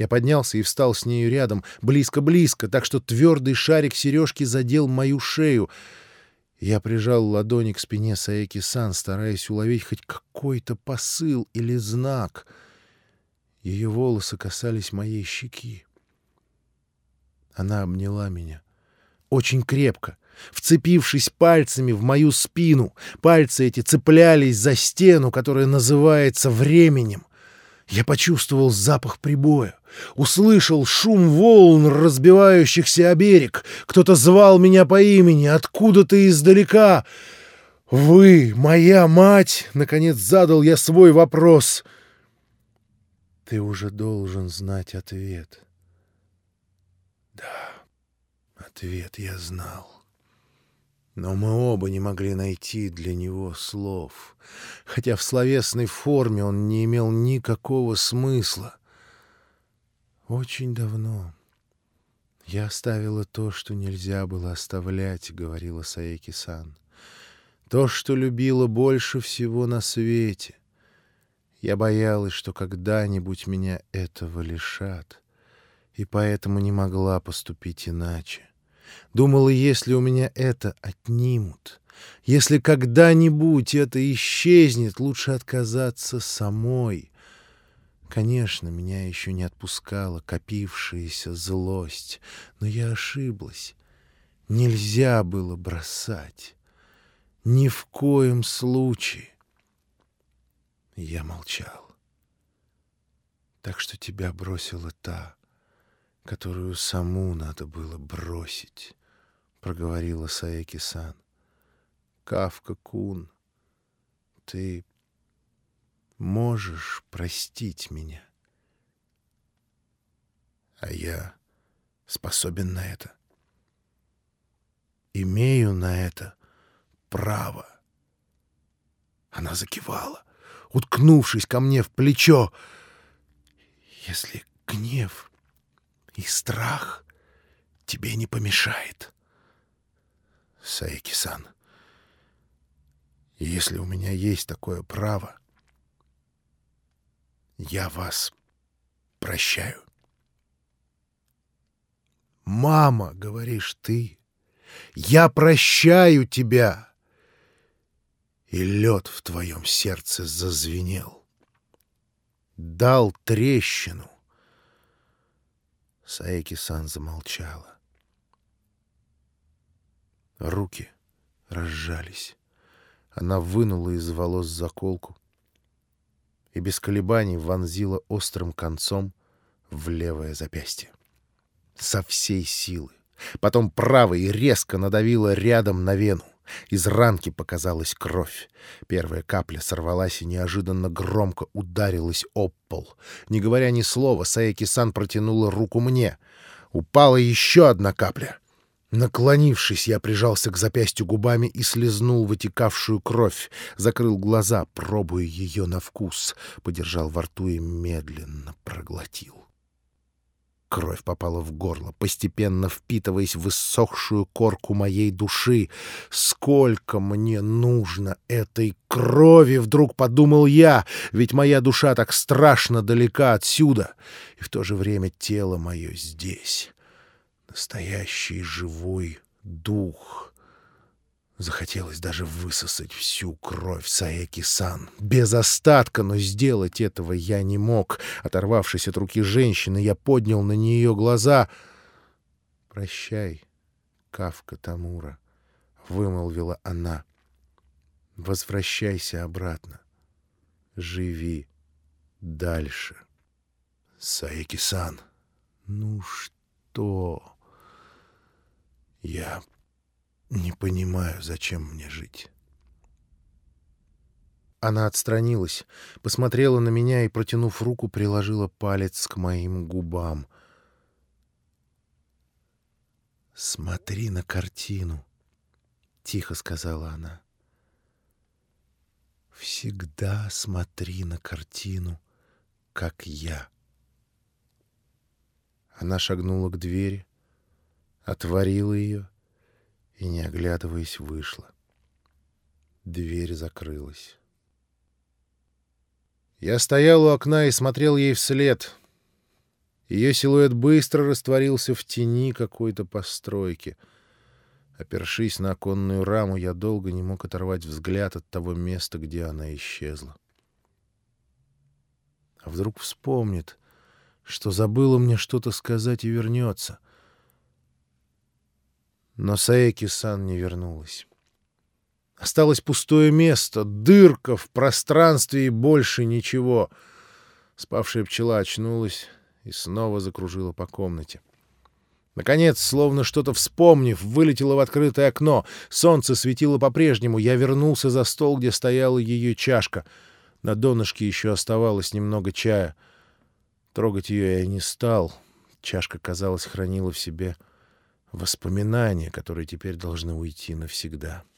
Я поднялся и встал с нею рядом, близко-близко, так что твердый шарик сережки задел мою шею. Я прижал ладони к спине Саеки-сан, стараясь уловить хоть какой-то посыл или знак. Ее волосы касались моей щеки. Она обняла меня. Очень крепко, вцепившись пальцами в мою спину. Пальцы эти цеплялись за стену, которая называется временем. Я почувствовал запах прибоя, услышал шум волн, разбивающихся о берег. Кто-то звал меня по имени откуда-то издалека. «Вы, моя мать!» — наконец задал я свой вопрос. «Ты уже должен знать ответ». Да, ответ я знал. Но мы оба не могли найти для него слов, хотя в словесной форме он не имел никакого смысла. Очень давно я оставила то, что нельзя было оставлять, — говорила Саеки-сан. То, что любила больше всего на свете. Я боялась, что когда-нибудь меня этого лишат, и поэтому не могла поступить иначе. Думала, если у меня это отнимут, если когда-нибудь это исчезнет, лучше отказаться самой. Конечно, меня еще не отпускала копившаяся злость, но я ошиблась. Нельзя было бросать. Ни в коем случае. Я молчал. Так что тебя бросила та, которую саму надо было бросить, — проговорила Саеки-сан. Кавка-кун, ты можешь простить меня? А я способен на это. Имею на это право. Она закивала, уткнувшись ко мне в плечо. Если гнев и страх тебе не помешает. Саеки-сан, если у меня есть такое право, я вас прощаю. «Мама», — говоришь ты, — «я прощаю тебя». И лед в твоем сердце зазвенел, дал трещину, Саеки-сан замолчала. Руки разжались. Она вынула из волос заколку и без колебаний вонзила острым концом в левое запястье. Со всей силы. Потом правой резко надавила рядом на вену. Из ранки показалась кровь. Первая капля сорвалась и неожиданно громко ударилась об пол. Не говоря ни слова, Саеки-сан протянула руку мне. Упала еще одна капля. Наклонившись, я прижался к запястью губами и слезнул вытекавшую кровь. Закрыл глаза, пробуя ее на вкус. Подержал во рту и медленно проглотил. Кровь попала в горло, постепенно впитываясь в иссохшую корку моей души. «Сколько мне нужно этой крови!» — вдруг подумал я, ведь моя душа так страшно далека отсюда, и в то же время тело мое здесь. Настоящий живой дух — Захотелось даже высосать всю кровь Саеки-сан. Без остатка, но сделать этого я не мог. Оторвавшись от руки женщины, я поднял на нее глаза. «Прощай, Кавка Тамура», — вымолвила она. «Возвращайся обратно. Живи дальше». «Саеки-сан, ну что?» «Я не понимаю, зачем мне жить. Она отстранилась, посмотрела на меня и, протянув руку, приложила палец к моим губам. «Смотри на картину», — тихо сказала она. «Всегда смотри на картину, как я». Она шагнула к двери, отворила ее и, не оглядываясь, вышла. Дверь закрылась. Я стоял у окна и смотрел ей вслед. Ее силуэт быстро растворился в тени какой-то постройки. Опершись на оконную раму, я долго не мог оторвать взгляд от того места, где она исчезла. А вдруг вспомнит, что забыла мне что-то сказать и вернется. Но Саэки-сан не вернулась. Осталось пустое место, дырка в пространстве и больше ничего. Спавшая пчела очнулась и снова закружила по комнате. Наконец, словно что-то вспомнив, вылетело в открытое окно. Солнце светило по-прежнему. Я вернулся за стол, где стояла ее чашка. На донышке еще оставалось немного чая. Трогать ее я не стал. Чашка, казалось, хранила в себе воспоминания, которые теперь должны уйти навсегда. —